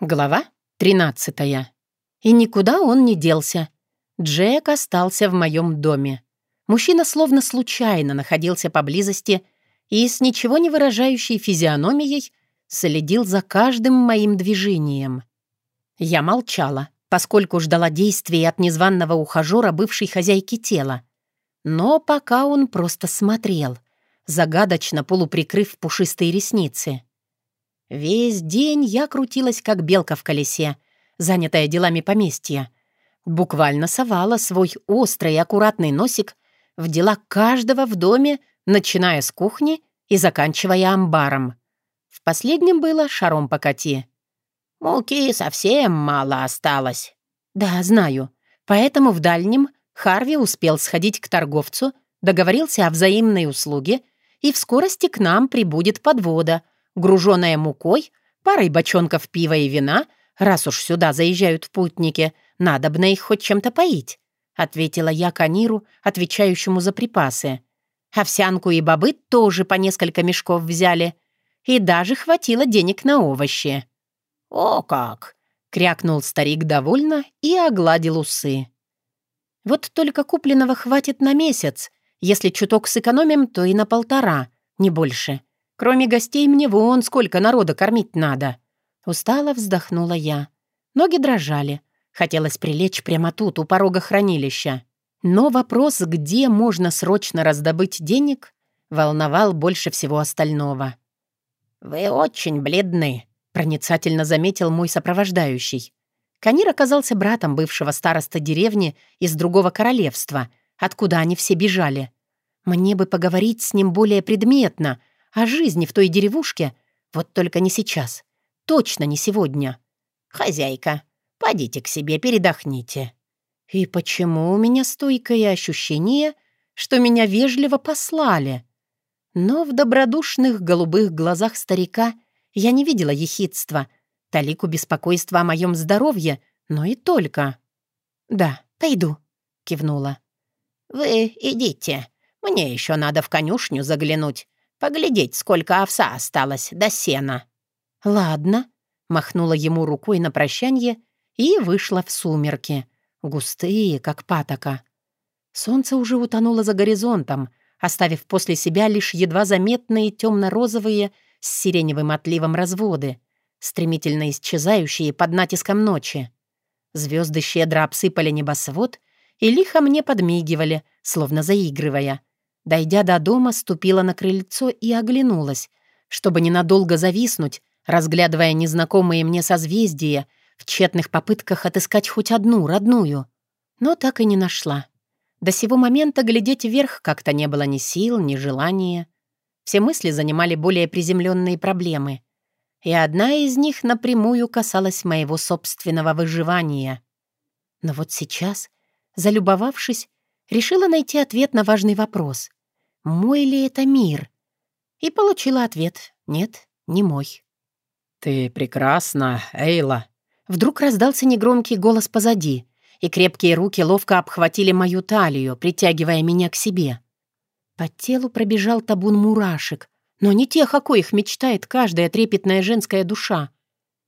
Глава 13. И никуда он не делся. Джек остался в моем доме. Мужчина словно случайно находился поблизости и с ничего не выражающей физиономией следил за каждым моим движением. Я молчала, поскольку ждала действий от незваного ухажера бывшей хозяйки тела. Но пока он просто смотрел, загадочно полуприкрыв пушистые ресницы. Весь день я крутилась, как белка в колесе, занятая делами поместья. Буквально совала свой острый и аккуратный носик в дела каждого в доме, начиная с кухни и заканчивая амбаром. В последнем было шаром покати. «Муки совсем мало осталось». «Да, знаю. Поэтому в дальнем Харви успел сходить к торговцу, договорился о взаимной услуге, и в скорости к нам прибудет подвода — груженная мукой, парой бочонков пива и вина, раз уж сюда заезжают путники, надо бы на их хоть чем-то поить», — ответила я Каниру, отвечающему за припасы. Овсянку и бобы тоже по несколько мешков взяли. И даже хватило денег на овощи. «О как!» — крякнул старик довольно и огладил усы. «Вот только купленного хватит на месяц. Если чуток сэкономим, то и на полтора, не больше. Кроме гостей мне вон сколько народа кормить надо». Устало вздохнула я. Ноги дрожали. Хотелось прилечь прямо тут, у порога хранилища. Но вопрос, где можно срочно раздобыть денег, волновал больше всего остального. «Вы очень бледны», — проницательно заметил мой сопровождающий. Канир оказался братом бывшего староста деревни из другого королевства, откуда они все бежали. Мне бы поговорить с ним более предметно — о жизни в той деревушке, вот только не сейчас. Точно не сегодня. «Хозяйка, подите к себе, передохните». И почему у меня стойкое ощущение, что меня вежливо послали? Но в добродушных голубых глазах старика я не видела ехидства, талику беспокойства о моем здоровье, но и только. «Да, пойду», — кивнула. «Вы идите. Мне еще надо в конюшню заглянуть. Поглядеть, сколько овса осталось до сена». «Ладно», — махнула ему рукой на прощанье и вышла в сумерки, густые, как патока. Солнце уже утонуло за горизонтом, оставив после себя лишь едва заметные темно-розовые с сиреневым отливом разводы, стремительно исчезающие под натиском ночи. Звезды щедро обсыпали небосвод и лихо мне подмигивали, словно заигрывая — Дойдя до дома, ступила на крыльцо и оглянулась, чтобы ненадолго зависнуть, разглядывая незнакомые мне созвездия в тщетных попытках отыскать хоть одну, родную. Но так и не нашла. До сего момента глядеть вверх как-то не было ни сил, ни желания. Все мысли занимали более приземленные проблемы. И одна из них напрямую касалась моего собственного выживания. Но вот сейчас, залюбовавшись, решила найти ответ на важный вопрос. Мой ли это мир? И получила ответ. Нет, не мой. «Ты прекрасна, Эйла!» Вдруг раздался негромкий голос позади, и крепкие руки ловко обхватили мою талию, притягивая меня к себе. По телу пробежал табун мурашек, но не тех, о коих мечтает каждая трепетная женская душа,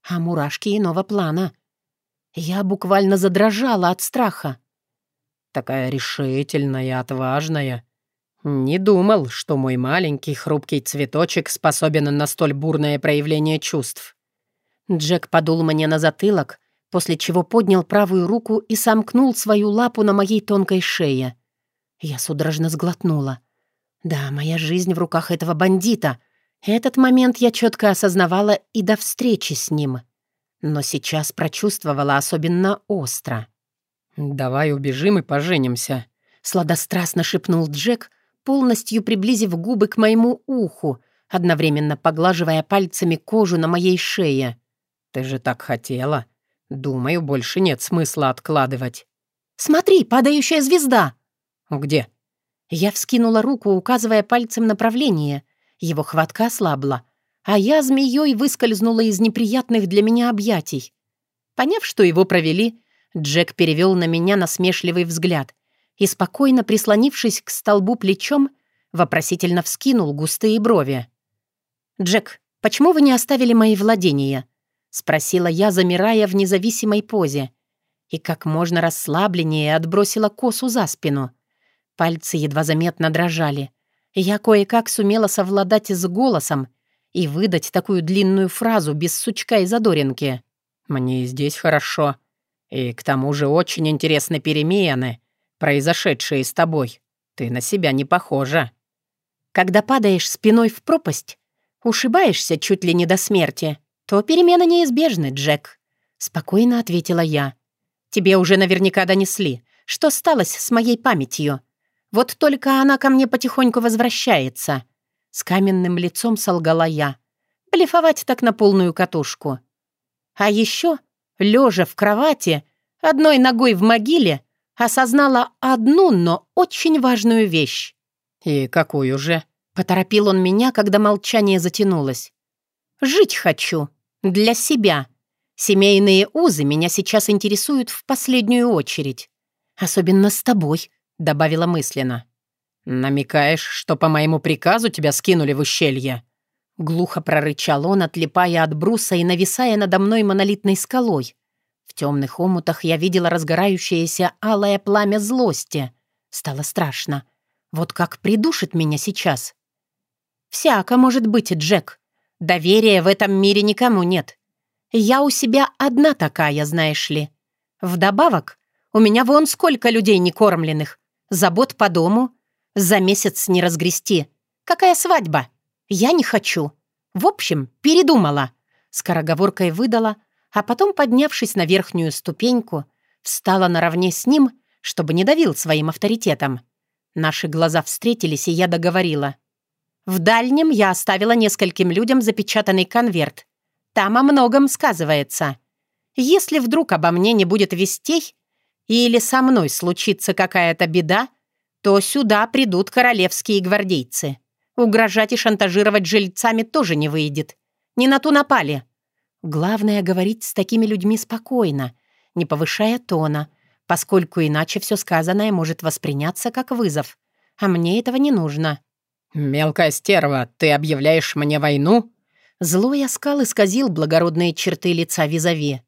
а мурашки иного плана. Я буквально задрожала от страха. «Такая решительная отважная», «Не думал, что мой маленький хрупкий цветочек способен на столь бурное проявление чувств». Джек подул мне на затылок, после чего поднял правую руку и сомкнул свою лапу на моей тонкой шее. Я судорожно сглотнула. Да, моя жизнь в руках этого бандита. Этот момент я четко осознавала и до встречи с ним. Но сейчас прочувствовала особенно остро. «Давай убежим и поженимся», — сладострастно шепнул Джек, полностью приблизив губы к моему уху, одновременно поглаживая пальцами кожу на моей шее. «Ты же так хотела. Думаю, больше нет смысла откладывать». «Смотри, падающая звезда!» «Где?» Я вскинула руку, указывая пальцем направление. Его хватка ослабла, а я змеей выскользнула из неприятных для меня объятий. Поняв, что его провели, Джек перевел на меня насмешливый взгляд и, спокойно прислонившись к столбу плечом, вопросительно вскинул густые брови. «Джек, почему вы не оставили мои владения?» — спросила я, замирая в независимой позе. И как можно расслабленнее отбросила косу за спину. Пальцы едва заметно дрожали. Я кое-как сумела совладать с голосом и выдать такую длинную фразу без сучка и задоринки. «Мне здесь хорошо. И к тому же очень интересны перемены, произошедшие с тобой. Ты на себя не похожа». Когда падаешь спиной в пропасть, ушибаешься чуть ли не до смерти, то перемены неизбежны, Джек», — спокойно ответила я. «Тебе уже наверняка донесли, что сталось с моей памятью. Вот только она ко мне потихоньку возвращается». С каменным лицом солгала я. Блефовать так на полную катушку. А еще, лежа в кровати, одной ногой в могиле, осознала одну, но очень важную вещь. «И какую же?» — поторопил он меня, когда молчание затянулось. «Жить хочу. Для себя. Семейные узы меня сейчас интересуют в последнюю очередь. Особенно с тобой», — добавила мысленно. «Намекаешь, что по моему приказу тебя скинули в ущелье?» Глухо прорычал он, отлипая от бруса и нависая надо мной монолитной скалой. В темных омутах я видела разгорающееся алое пламя злости. Стало страшно. Вот как придушит меня сейчас. Всяко может быть, Джек. Доверия в этом мире никому нет. Я у себя одна такая, знаешь ли. Вдобавок, у меня вон сколько людей некормленных. Забот по дому. За месяц не разгрести. Какая свадьба? Я не хочу. В общем, передумала. Скороговоркой выдала, а потом, поднявшись на верхнюю ступеньку, встала наравне с ним, чтобы не давил своим авторитетом. Наши глаза встретились, и я договорила. В дальнем я оставила нескольким людям запечатанный конверт. Там о многом сказывается. Если вдруг обо мне не будет вестей, или со мной случится какая-то беда, то сюда придут королевские гвардейцы. Угрожать и шантажировать жильцами тоже не выйдет. Не на ту напали. Главное — говорить с такими людьми спокойно, не повышая тона, поскольку иначе все сказанное может восприняться как вызов. А мне этого не нужно. «Мелкая стерва, ты объявляешь мне войну?» Злой оскал исказил благородные черты лица визави.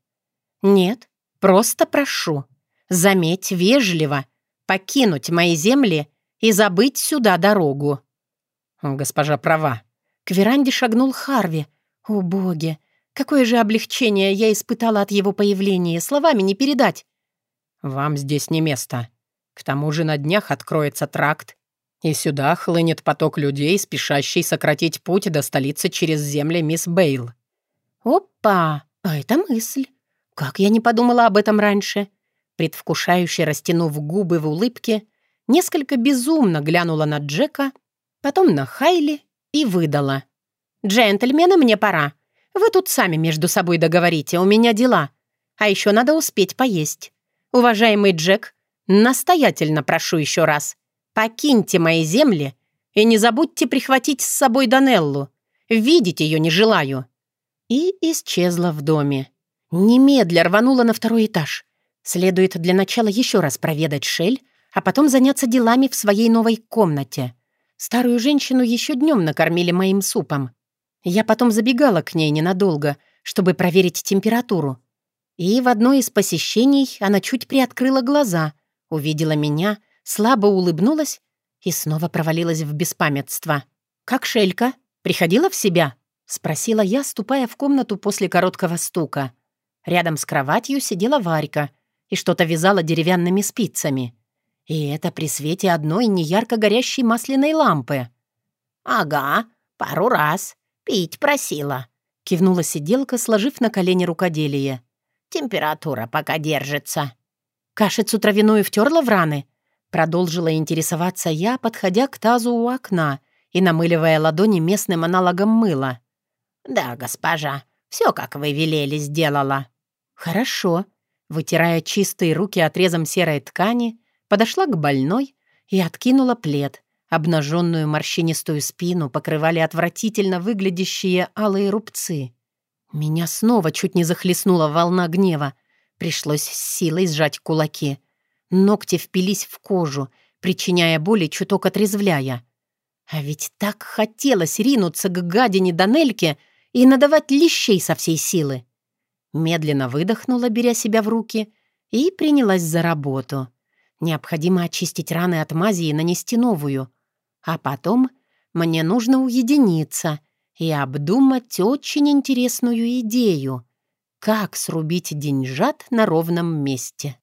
«Нет, просто прошу. Заметь, вежливо. Покинуть мои земли и забыть сюда дорогу». «Госпожа права». К веранде шагнул Харви. «О, боги! Какое же облегчение я испытала от его появления, словами не передать. «Вам здесь не место. К тому же на днях откроется тракт, и сюда хлынет поток людей, спешащий сократить путь до столицы через земли мисс Бейл». «Опа! А это мысль. Как я не подумала об этом раньше?» Предвкушающе растянув губы в улыбке, несколько безумно глянула на Джека, потом на Хайли и выдала. «Джентльмены, мне пора. Вы тут сами между собой договорите, у меня дела. А еще надо успеть поесть. Уважаемый Джек, настоятельно прошу еще раз, покиньте мои земли и не забудьте прихватить с собой Данеллу. Видеть ее не желаю». И исчезла в доме. Немедля рванула на второй этаж. Следует для начала еще раз проведать Шель, а потом заняться делами в своей новой комнате. Старую женщину еще днем накормили моим супом. Я потом забегала к ней ненадолго, чтобы проверить температуру. И в одно из посещений она чуть приоткрыла глаза, увидела меня, слабо улыбнулась и снова провалилась в беспамятство. «Как Шелька? Приходила в себя?» — спросила я, ступая в комнату после короткого стука. Рядом с кроватью сидела Варька и что-то вязала деревянными спицами. И это при свете одной неярко горящей масляной лампы. «Ага, пару раз. Пить просила», — кивнула сиделка, сложив на колени рукоделие. Температура пока держится». «Кашицу травяную втерла в раны?» Продолжила интересоваться я, подходя к тазу у окна и намыливая ладони местным аналогом мыла. «Да, госпожа, все, как вы велели, сделала». «Хорошо». Вытирая чистые руки отрезом серой ткани, подошла к больной и откинула плед. Обнаженную морщинистую спину покрывали отвратительно выглядящие алые рубцы. Меня снова чуть не захлестнула волна гнева. Пришлось с силой сжать кулаки. Ногти впились в кожу, причиняя боль чуток отрезвляя. А ведь так хотелось ринуться к гадине Данельке и надавать лещей со всей силы. Медленно выдохнула, беря себя в руки, и принялась за работу. Необходимо очистить раны от мази и нанести новую. А потом мне нужно уединиться и обдумать очень интересную идею. Как срубить деньжат на ровном месте?